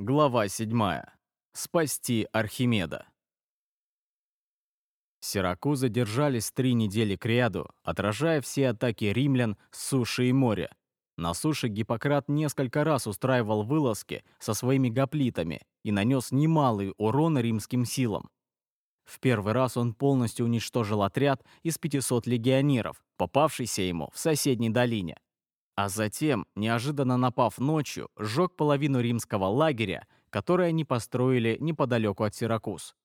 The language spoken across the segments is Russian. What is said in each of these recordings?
Глава 7. Спасти Архимеда. Сиракузы держались три недели кряду, отражая все атаки римлян с суши и моря. На суше Гиппократ несколько раз устраивал вылазки со своими гоплитами и нанес немалый урон римским силам. В первый раз он полностью уничтожил отряд из 500 легионеров, попавшийся ему в соседней долине. А затем, неожиданно напав ночью, сжег половину римского лагеря, который они построили неподалеку от Сиракуз.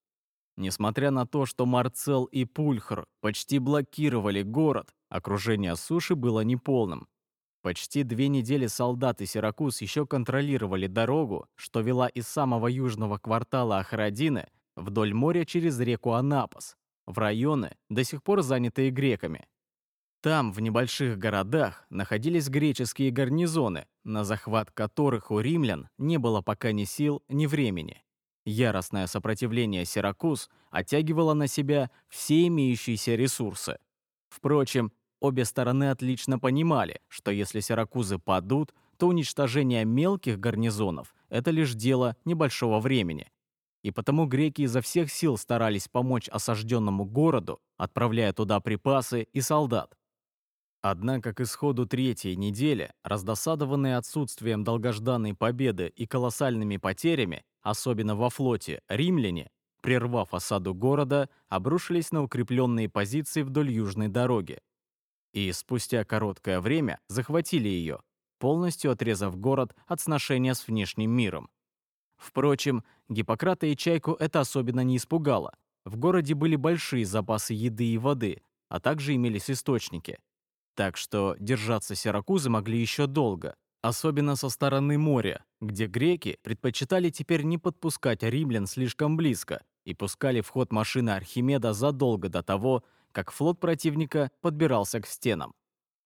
Несмотря на то, что Марцел и Пульхр почти блокировали город, окружение суши было неполным. Почти две недели солдаты Сиракуз еще контролировали дорогу, что вела из самого южного квартала Ахрадины вдоль моря через реку Анапас, в районы, до сих пор занятые греками. Там, в небольших городах, находились греческие гарнизоны, на захват которых у римлян не было пока ни сил, ни времени. Яростное сопротивление Сиракуз оттягивало на себя все имеющиеся ресурсы. Впрочем, Обе стороны отлично понимали, что если Сиракузы падут, то уничтожение мелких гарнизонов – это лишь дело небольшого времени. И потому греки изо всех сил старались помочь осажденному городу, отправляя туда припасы и солдат. Однако к исходу третьей недели, раздосадованные отсутствием долгожданной победы и колоссальными потерями, особенно во флоте, римляне, прервав осаду города, обрушились на укрепленные позиции вдоль южной дороги, и спустя короткое время захватили ее, полностью отрезав город от сношения с внешним миром. Впрочем, Гиппократа и Чайку это особенно не испугало. В городе были большие запасы еды и воды, а также имелись источники. Так что держаться Сиракузы могли еще долго, особенно со стороны моря, где греки предпочитали теперь не подпускать римлян слишком близко и пускали в ход машины Архимеда задолго до того, как флот противника подбирался к стенам.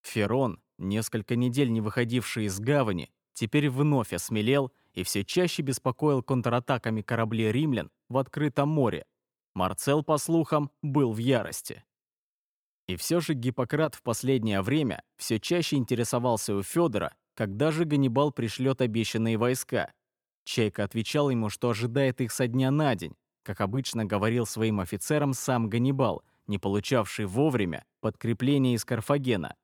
Ферон, несколько недель не выходивший из гавани, теперь вновь осмелел и все чаще беспокоил контратаками корабли римлян в открытом море. Марцел, по слухам, был в ярости. И все же Гиппократ в последнее время все чаще интересовался у Федора, когда же Ганнибал пришлет обещанные войска. Чайка отвечал ему, что ожидает их со дня на день, как обычно говорил своим офицерам сам Ганнибал, не получавший вовремя подкрепления из Карфагена.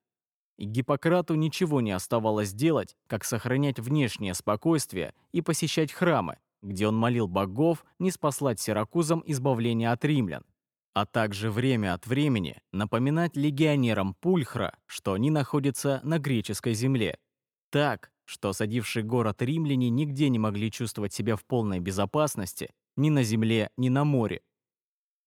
И Гиппократу ничего не оставалось делать, как сохранять внешнее спокойствие и посещать храмы, где он молил богов не спаслать сиракузам избавление от римлян, а также время от времени напоминать легионерам Пульхра, что они находятся на греческой земле. Так, что осадивший город римляне нигде не могли чувствовать себя в полной безопасности ни на земле, ни на море.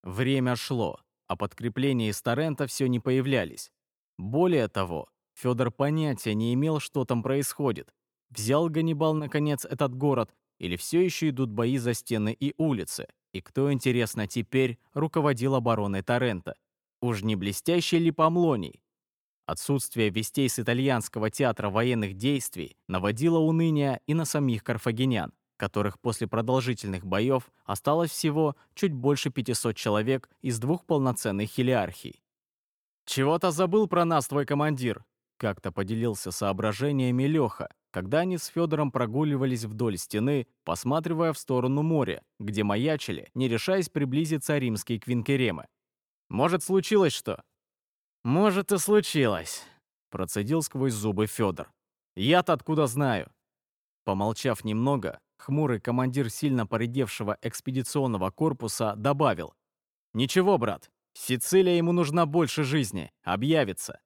Время шло, а подкрепления из Торрента все не появлялись. Более того, Федор понятия не имел, что там происходит. Взял Ганнибал, наконец, этот город, или все еще идут бои за стены и улицы? И кто, интересно, теперь руководил обороной Торрента? Уж не блестящий ли Помлоний? Отсутствие вестей с итальянского театра военных действий наводило уныние и на самих карфагенян которых после продолжительных боев осталось всего чуть больше 500 человек из двух полноценных хилиархий. «Чего-то забыл про нас твой командир», — как-то поделился соображениями Леха, когда они с Федором прогуливались вдоль стены, посматривая в сторону моря, где маячили, не решаясь приблизиться римские квинкеремы. «Может, случилось что?» «Может, и случилось», — процедил сквозь зубы Федор. «Я-то откуда знаю?» Помолчав немного, Хмурый командир сильно поредевшего экспедиционного корпуса добавил. «Ничего, брат, Сицилия ему нужна больше жизни, объявится».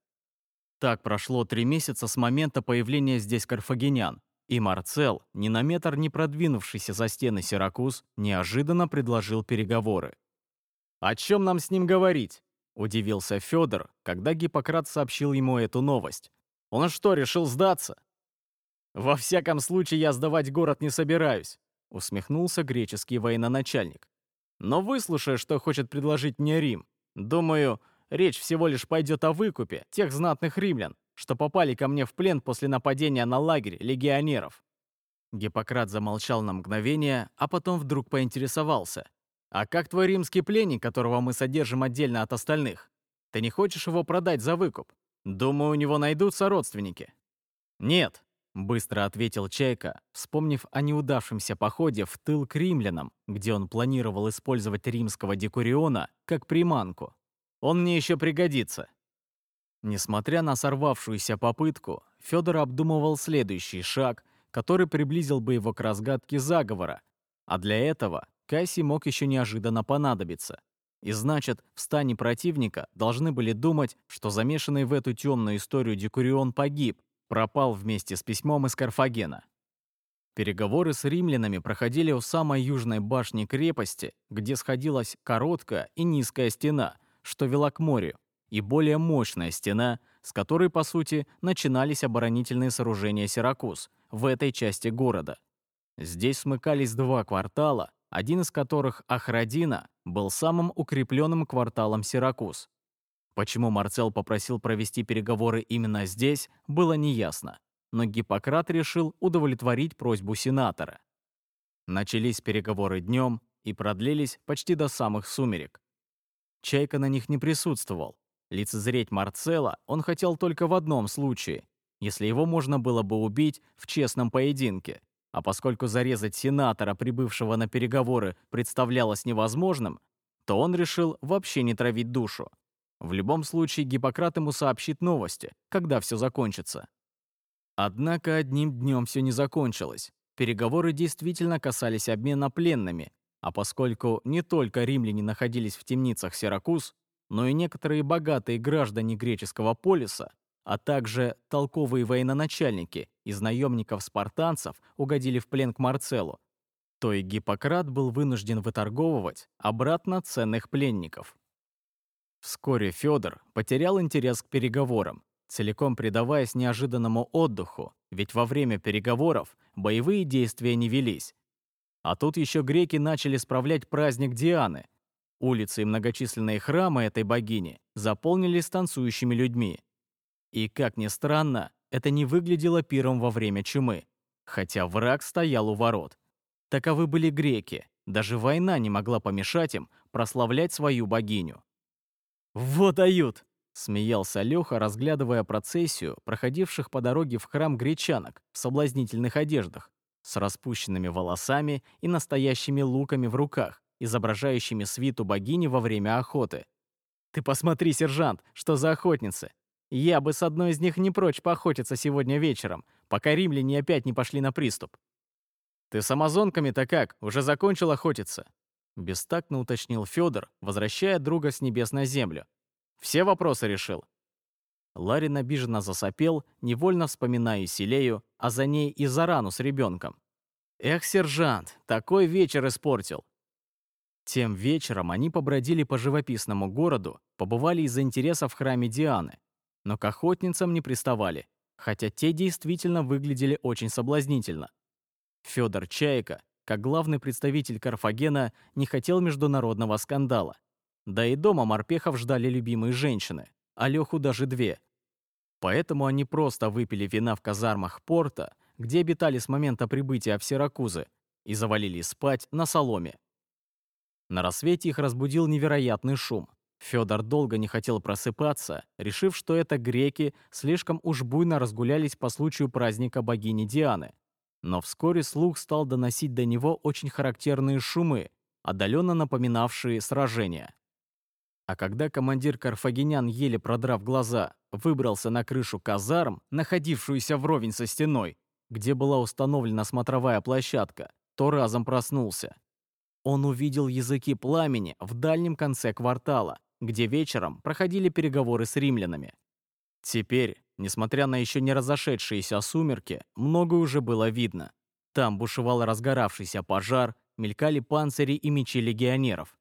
Так прошло три месяца с момента появления здесь карфагенян, и Марцел, ни на метр не продвинувшийся за стены Сиракуз, неожиданно предложил переговоры. «О чем нам с ним говорить?» – удивился Федор, когда Гиппократ сообщил ему эту новость. «Он что, решил сдаться?» «Во всяком случае, я сдавать город не собираюсь», — усмехнулся греческий военачальник. «Но выслушай, что хочет предложить мне Рим. Думаю, речь всего лишь пойдет о выкупе тех знатных римлян, что попали ко мне в плен после нападения на лагерь легионеров». Гиппократ замолчал на мгновение, а потом вдруг поинтересовался. «А как твой римский пленник, которого мы содержим отдельно от остальных? Ты не хочешь его продать за выкуп? Думаю, у него найдутся родственники». «Нет», Быстро ответил Чайка, вспомнив о неудавшемся походе в тыл к римлянам, где он планировал использовать римского декуриона как приманку. «Он мне еще пригодится». Несмотря на сорвавшуюся попытку, Федор обдумывал следующий шаг, который приблизил бы его к разгадке заговора, а для этого Касси мог еще неожиданно понадобиться. И значит, в стане противника должны были думать, что замешанный в эту темную историю Декурион погиб, пропал вместе с письмом из Карфагена. Переговоры с римлянами проходили у самой южной башни крепости, где сходилась короткая и низкая стена, что вела к морю, и более мощная стена, с которой, по сути, начинались оборонительные сооружения Сиракуз в этой части города. Здесь смыкались два квартала, один из которых, Ахрадина, был самым укрепленным кварталом Сиракуз. Почему Марцел попросил провести переговоры именно здесь, было неясно, но Гиппократ решил удовлетворить просьбу сенатора. Начались переговоры днем и продлились почти до самых сумерек. Чайка на них не присутствовал. Лицезреть Марцела он хотел только в одном случае, если его можно было бы убить в честном поединке. А поскольку зарезать сенатора, прибывшего на переговоры, представлялось невозможным, то он решил вообще не травить душу. В любом случае Гиппократ ему сообщит новости, когда все закончится. Однако одним днем все не закончилось. Переговоры действительно касались обмена пленными, а поскольку не только римляне находились в темницах Сиракуз, но и некоторые богатые граждане греческого полиса, а также толковые военачальники из наемников-спартанцев угодили в плен к Марцеллу, то и Гиппократ был вынужден выторговывать обратно ценных пленников. Вскоре Федор потерял интерес к переговорам, целиком предаваясь неожиданному отдыху, ведь во время переговоров боевые действия не велись. А тут еще греки начали справлять праздник Дианы. Улицы и многочисленные храмы этой богини заполнились танцующими людьми. И, как ни странно, это не выглядело пиром во время чумы, хотя враг стоял у ворот. Таковы были греки, даже война не могла помешать им прославлять свою богиню. «Вот дают!» — смеялся Леха, разглядывая процессию проходивших по дороге в храм гречанок в соблазнительных одеждах, с распущенными волосами и настоящими луками в руках, изображающими свиту богини во время охоты. «Ты посмотри, сержант, что за охотницы! Я бы с одной из них не прочь поохотиться сегодня вечером, пока римляне опять не пошли на приступ». «Ты с амазонками-то как, уже закончил охотиться?» Бестактно уточнил Федор, возвращая друга с небес на землю. «Все вопросы решил?» Ларин обиженно засопел, невольно вспоминая Селею, а за ней и Зарану с ребенком. «Эх, сержант, такой вечер испортил!» Тем вечером они побродили по живописному городу, побывали из-за интереса в храме Дианы, но к охотницам не приставали, хотя те действительно выглядели очень соблазнительно. Федор Чайка как главный представитель Карфагена, не хотел международного скандала. Да и дома морпехов ждали любимые женщины, а Леху даже две. Поэтому они просто выпили вина в казармах порта, где обитали с момента прибытия в Сиракузы, и завалились спать на соломе. На рассвете их разбудил невероятный шум. Федор долго не хотел просыпаться, решив, что это греки слишком уж буйно разгулялись по случаю праздника богини Дианы. Но вскоре слух стал доносить до него очень характерные шумы, отдаленно напоминавшие сражения. А когда командир карфагенян, еле продрав глаза, выбрался на крышу казарм, находившуюся вровень со стеной, где была установлена смотровая площадка, то разом проснулся. Он увидел языки пламени в дальнем конце квартала, где вечером проходили переговоры с римлянами. Теперь Несмотря на еще не разошедшиеся сумерки, многое уже было видно. Там бушевал разгоравшийся пожар, мелькали панцири и мечи легионеров.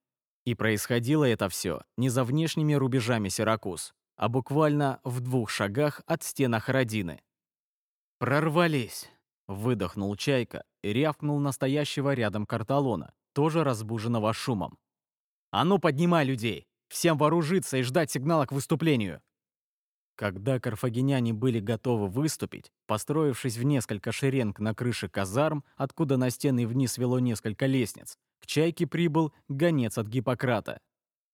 И происходило это все не за внешними рубежами Сиракуз, а буквально в двух шагах от стенах Родины. «Прорвались!» — выдохнул Чайка и рявкнул настоящего рядом карталона, тоже разбуженного шумом. «А ну, поднимай людей! Всем вооружиться и ждать сигнала к выступлению!» Когда карфагеняне были готовы выступить, построившись в несколько шеренг на крыше казарм, откуда на стены вниз вело несколько лестниц, к Чайке прибыл гонец от Гиппократа.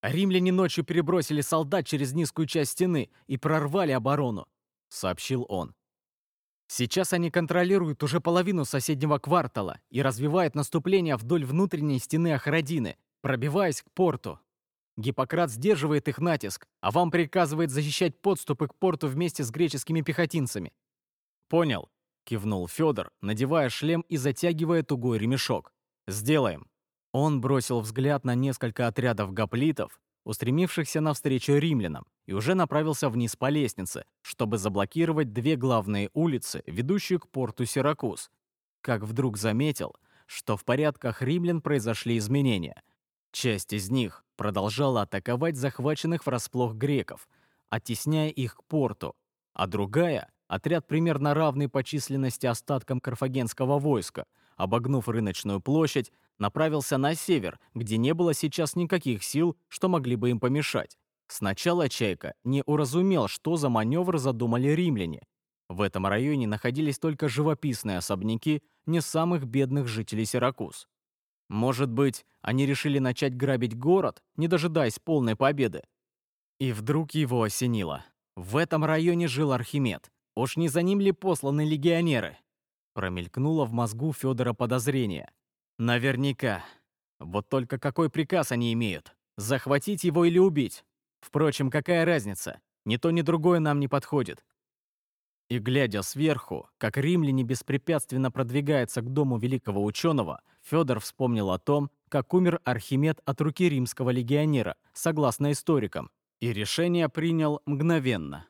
«Римляне ночью перебросили солдат через низкую часть стены и прорвали оборону», — сообщил он. Сейчас они контролируют уже половину соседнего квартала и развивают наступление вдоль внутренней стены Ахрадины, пробиваясь к порту. Гиппократ сдерживает их натиск, а вам приказывает защищать подступы к порту вместе с греческими пехотинцами. Понял, кивнул Федор, надевая шлем и затягивая тугой ремешок. Сделаем. Он бросил взгляд на несколько отрядов гоплитов, устремившихся навстречу римлянам, и уже направился вниз по лестнице, чтобы заблокировать две главные улицы, ведущие к порту Сиракуз. Как вдруг заметил, что в порядках римлян произошли изменения. Часть из них продолжала атаковать захваченных врасплох греков, оттесняя их к порту, а другая — отряд примерно равный по численности остаткам карфагенского войска, обогнув рыночную площадь, направился на север, где не было сейчас никаких сил, что могли бы им помешать. Сначала Чайка не уразумел, что за маневр задумали римляне. В этом районе находились только живописные особняки не самых бедных жителей Сиракуз. Может быть, они решили начать грабить город, не дожидаясь полной победы? И вдруг его осенило. В этом районе жил Архимед. Уж не за ним ли посланы легионеры? Промелькнуло в мозгу Федора подозрение. Наверняка. Вот только какой приказ они имеют? Захватить его или убить? Впрочем, какая разница? Ни то, ни другое нам не подходит. И глядя сверху, как римляне беспрепятственно продвигаются к дому великого ученого, Федор вспомнил о том, как умер Архимед от руки римского легионера, согласно историкам, и решение принял мгновенно.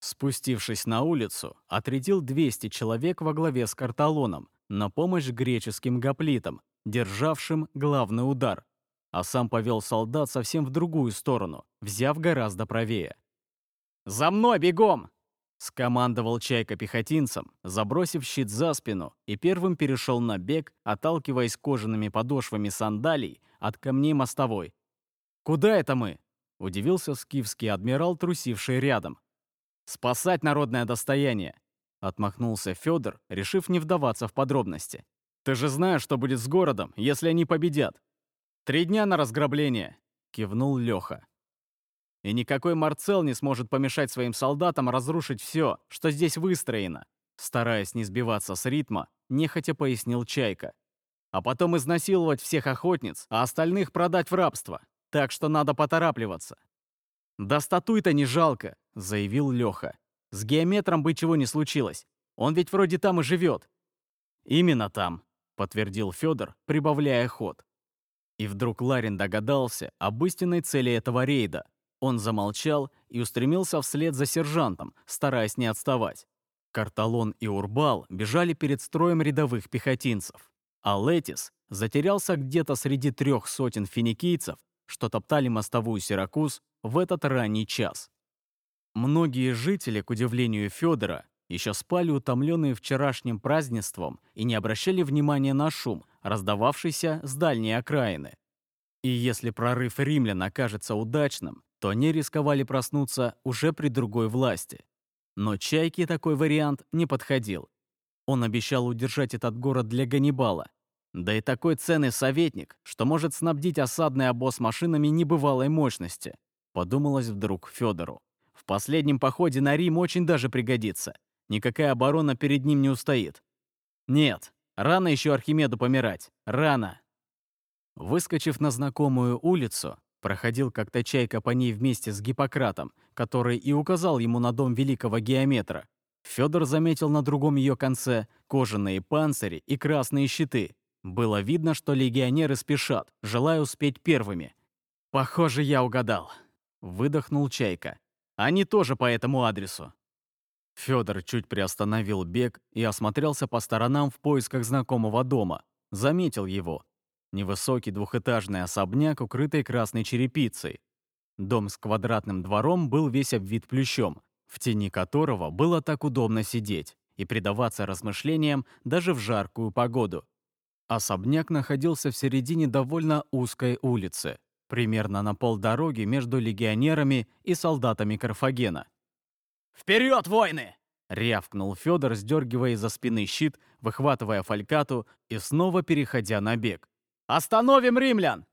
Спустившись на улицу, отрядил 200 человек во главе с Карталоном, на помощь греческим гоплитам, державшим главный удар, а сам повел солдат совсем в другую сторону, взяв гораздо правее. «За мной, бегом!» — скомандовал Чайка пехотинцам, забросив щит за спину, и первым перешел на бег, отталкиваясь кожаными подошвами сандалий от камней мостовой. «Куда это мы?» — удивился скифский адмирал, трусивший рядом. «Спасать народное достояние!» Отмахнулся Федор, решив не вдаваться в подробности. «Ты же знаешь, что будет с городом, если они победят!» «Три дня на разграбление!» — кивнул Леха. «И никакой Марцел не сможет помешать своим солдатам разрушить все, что здесь выстроено!» Стараясь не сбиваться с ритма, нехотя пояснил Чайка. «А потом изнасиловать всех охотниц, а остальных продать в рабство. Так что надо поторапливаться». «Да статуй-то не жалко!» — заявил Леха. С геометром бы чего не случилось. Он ведь вроде там и живет. Именно там, подтвердил Федор, прибавляя ход. И вдруг Ларин догадался об истинной цели этого рейда. Он замолчал и устремился вслед за сержантом, стараясь не отставать. Карталон и Урбал бежали перед строем рядовых пехотинцев, а Летис затерялся где-то среди трех сотен финикийцев, что топтали мостовую Сиракуз в этот ранний час. Многие жители, к удивлению Федора, еще спали утомленные вчерашним празднеством и не обращали внимания на шум, раздававшийся с дальней окраины. И если прорыв римлян окажется удачным, то они рисковали проснуться уже при другой власти. Но Чайке такой вариант не подходил. Он обещал удержать этот город для Ганнибала. Да и такой ценный советник, что может снабдить осадный обоз машинами небывалой мощности, подумалось вдруг Федору. В последнем походе на Рим очень даже пригодится. Никакая оборона перед ним не устоит. Нет, рано еще Архимеду помирать. Рано. Выскочив на знакомую улицу, проходил как-то чайка по ней вместе с Гиппократом, который и указал ему на дом великого геометра. Федор заметил на другом ее конце кожаные панцири и красные щиты. Было видно, что легионеры спешат, желая успеть первыми. «Похоже, я угадал», — выдохнул Чайка. Они тоже по этому адресу. Федор чуть приостановил бег и осмотрелся по сторонам в поисках знакомого дома. Заметил его. Невысокий двухэтажный особняк, укрытый красной черепицей. Дом с квадратным двором был весь обвит плющом, в тени которого было так удобно сидеть и предаваться размышлениям даже в жаркую погоду. Особняк находился в середине довольно узкой улицы примерно на полдороги между легионерами и солдатами Карфагена. «Вперед, воины!» — рявкнул Федор, сдергивая из-за спины щит, выхватывая фалькату и снова переходя на бег. «Остановим римлян!»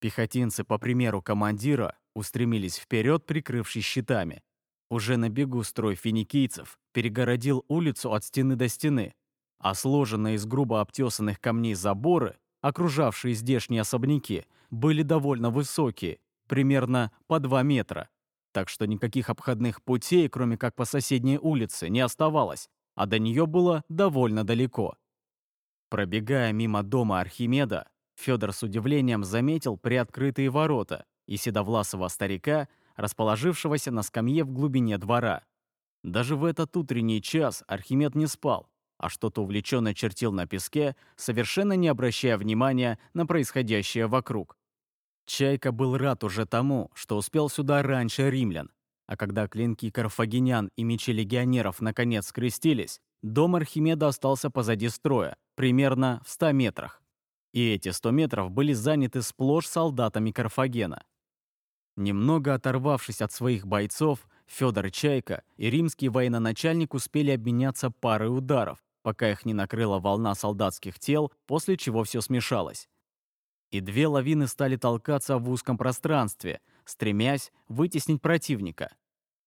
Пехотинцы, по примеру командира, устремились вперед, прикрывшись щитами. Уже на бегу строй финикийцев перегородил улицу от стены до стены, а сложенные из грубо обтесанных камней заборы, окружавшие здешние особняки, были довольно высокие, примерно по 2 метра. Так что никаких обходных путей, кроме как по соседней улице, не оставалось, а до нее было довольно далеко. Пробегая мимо дома Архимеда, Федор с удивлением заметил приоткрытые ворота и седовласого старика, расположившегося на скамье в глубине двора. Даже в этот утренний час Архимед не спал, а что-то увлеченно чертил на песке, совершенно не обращая внимания на происходящее вокруг. Чайка был рад уже тому, что успел сюда раньше римлян, а когда клинки карфагенян и мечи легионеров наконец скрестились, дом Архимеда остался позади строя, примерно в 100 метрах. И эти 100 метров были заняты сплошь солдатами Карфагена. Немного оторвавшись от своих бойцов, Федор Чайка и римский военачальник успели обменяться парой ударов, пока их не накрыла волна солдатских тел, после чего все смешалось. И две лавины стали толкаться в узком пространстве, стремясь вытеснить противника.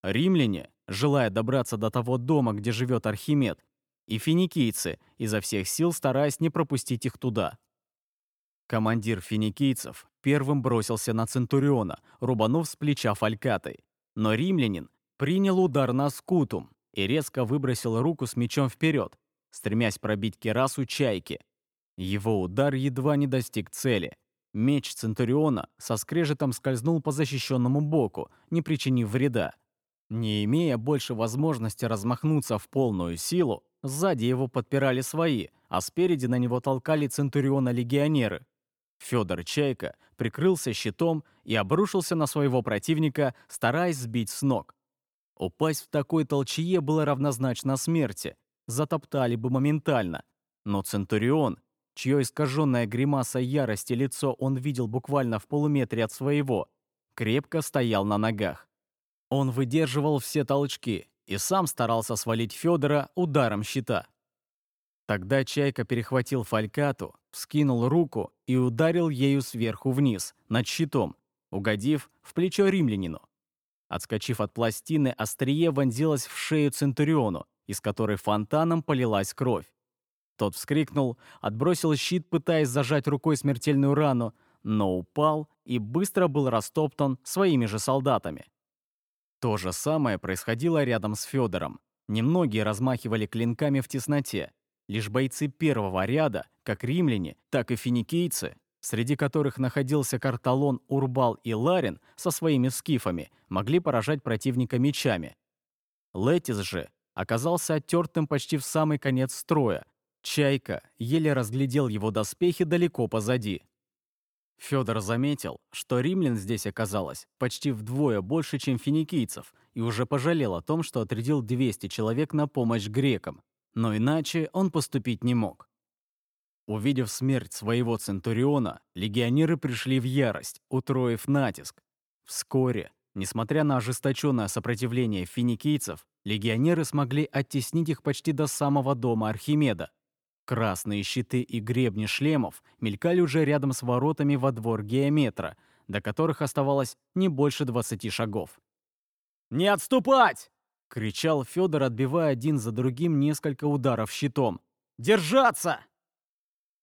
Римляне, желая добраться до того дома, где живет Архимед, и финикийцы, изо всех сил стараясь не пропустить их туда. Командир финикийцев первым бросился на Центуриона, рубанув с плеча фалькатой. Но римлянин принял удар на скутум и резко выбросил руку с мечом вперед, стремясь пробить керасу чайки. Его удар едва не достиг цели. Меч Центуриона со скрежетом скользнул по защищенному боку, не причинив вреда. Не имея больше возможности размахнуться в полную силу, сзади его подпирали свои, а спереди на него толкали Центуриона легионеры. Федор Чайка прикрылся щитом и обрушился на своего противника, стараясь сбить с ног. Упасть в такой толчье было равнозначно смерти, затоптали бы моментально. Но Центурион, чье искаженное гримаса ярости лицо он видел буквально в полуметре от своего, крепко стоял на ногах. Он выдерживал все толчки и сам старался свалить Федора ударом щита. Тогда Чайка перехватил фалькату, вскинул руку и ударил ею сверху вниз, над щитом, угодив в плечо римлянину. Отскочив от пластины, острие вонзилось в шею Центуриону, из которой фонтаном полилась кровь. Тот вскрикнул, отбросил щит, пытаясь зажать рукой смертельную рану, но упал и быстро был растоптан своими же солдатами. То же самое происходило рядом с Федором. Немногие размахивали клинками в тесноте. Лишь бойцы первого ряда, как римляне, так и финикийцы, среди которых находился Карталон, Урбал и Ларин со своими скифами, могли поражать противника мечами. Летис же оказался оттертым почти в самый конец строя. Чайка еле разглядел его доспехи далеко позади. Федор заметил, что римлян здесь оказалось почти вдвое больше, чем финикийцев, и уже пожалел о том, что отрядил 200 человек на помощь грекам. Но иначе он поступить не мог. Увидев смерть своего Центуриона, легионеры пришли в ярость, утроив натиск. Вскоре, несмотря на ожесточенное сопротивление финикийцев, легионеры смогли оттеснить их почти до самого дома Архимеда. Красные щиты и гребни шлемов мелькали уже рядом с воротами во двор геометра, до которых оставалось не больше 20 шагов. «Не отступать!» — кричал Федор, отбивая один за другим несколько ударов щитом. «Держаться!»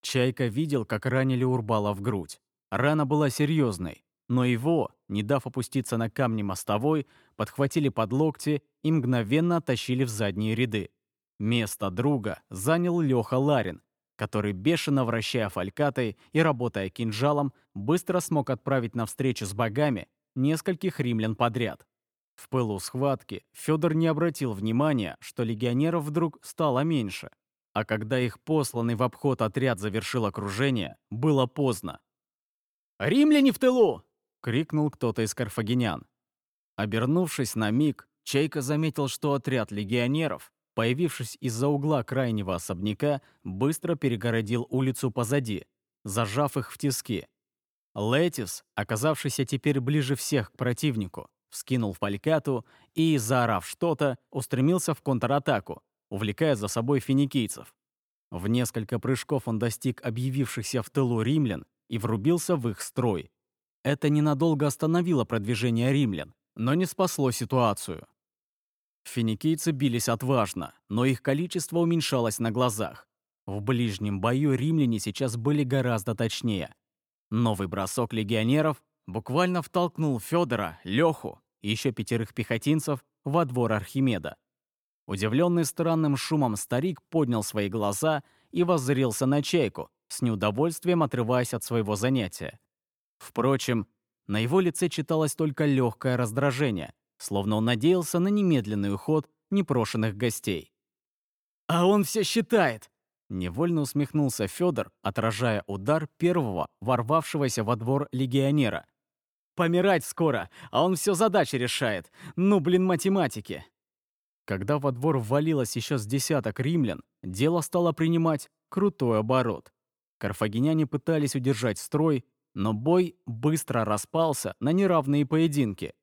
Чайка видел, как ранили Урбала в грудь. Рана была серьезной, но его, не дав опуститься на камни мостовой, подхватили под локти и мгновенно оттащили в задние ряды. Место друга занял Леха Ларин, который, бешено вращая фалькатой и работая кинжалом, быстро смог отправить на встречу с богами нескольких римлян подряд. В пылу схватки Федор не обратил внимания, что легионеров вдруг стало меньше. А когда их посланный в обход отряд завершил окружение, было поздно. «Римляне в тылу!» — крикнул кто-то из карфагенян. Обернувшись на миг, Чайка заметил, что отряд легионеров, появившись из-за угла крайнего особняка, быстро перегородил улицу позади, зажав их в тиски. Летис, оказавшийся теперь ближе всех к противнику, вскинул фалькату и, заорав что-то, устремился в контратаку, увлекая за собой финикийцев. В несколько прыжков он достиг объявившихся в тылу римлян и врубился в их строй. Это ненадолго остановило продвижение римлян, но не спасло ситуацию. Финикийцы бились отважно, но их количество уменьшалось на глазах. В ближнем бою римляне сейчас были гораздо точнее. Новый бросок легионеров буквально втолкнул Федора, Леху и еще пятерых пехотинцев во двор Архимеда. Удивленный странным шумом старик поднял свои глаза и воззрился на чайку, с неудовольствием отрываясь от своего занятия. Впрочем, на его лице читалось только легкое раздражение, словно он надеялся на немедленный уход непрошенных гостей. «А он все считает!» Невольно усмехнулся Федор, отражая удар первого, ворвавшегося во двор легионера. «Помирать скоро, а он все задачи решает. Ну, блин, математики!» Когда во двор ввалилось еще с десяток римлян, дело стало принимать крутой оборот. Карфагеняне пытались удержать строй, но бой быстро распался на неравные поединки.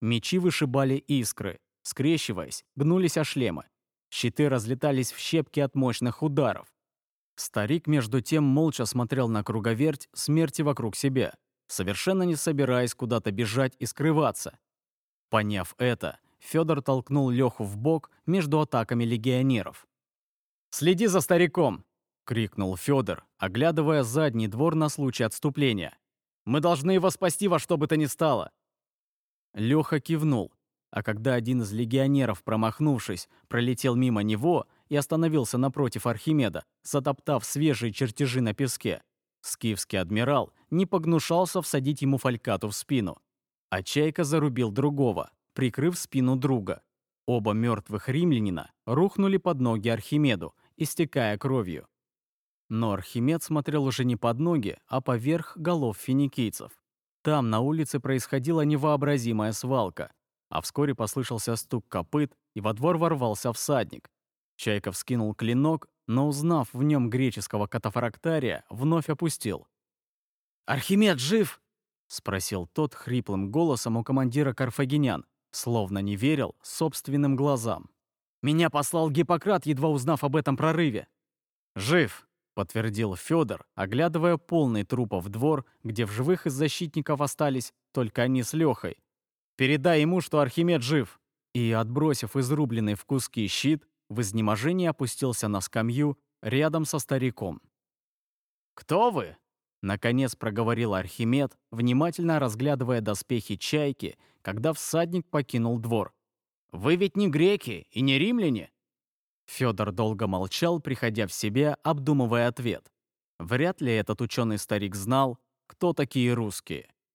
Мечи вышибали искры, скрещиваясь, гнулись о шлемы. Щиты разлетались в щепки от мощных ударов. Старик, между тем, молча смотрел на круговерть смерти вокруг себя, совершенно не собираясь куда-то бежать и скрываться. Поняв это, Федор толкнул Леху в бок между атаками легионеров. «Следи за стариком!» — крикнул Федор, оглядывая задний двор на случай отступления. «Мы должны его спасти во что бы то ни стало!» Леха кивнул, а когда один из легионеров, промахнувшись, пролетел мимо него и остановился напротив Архимеда, затоптав свежие чертежи на песке, скифский адмирал не погнушался всадить ему фалькату в спину. А Чайка зарубил другого, прикрыв спину друга. Оба мертвых римлянина рухнули под ноги Архимеду, истекая кровью. Но Архимед смотрел уже не под ноги, а поверх голов финикийцев. Там на улице происходила невообразимая свалка а вскоре послышался стук копыт, и во двор ворвался всадник. Чайков скинул клинок, но, узнав в нем греческого катафрактария, вновь опустил. «Архимед жив?» — спросил тот хриплым голосом у командира карфагенян, словно не верил собственным глазам. «Меня послал Гиппократ, едва узнав об этом прорыве». «Жив», — подтвердил Федор, оглядывая полный трупов двор, где в живых из защитников остались только они с Лехой, Передай ему, что Архимед жив!» И, отбросив изрубленный в куски щит, в изнеможении опустился на скамью рядом со стариком. «Кто вы?» — наконец проговорил Архимед, внимательно разглядывая доспехи чайки, когда всадник покинул двор. «Вы ведь не греки и не римляне?» Федор долго молчал, приходя в себя, обдумывая ответ. Вряд ли этот ученый старик знал, кто такие русские.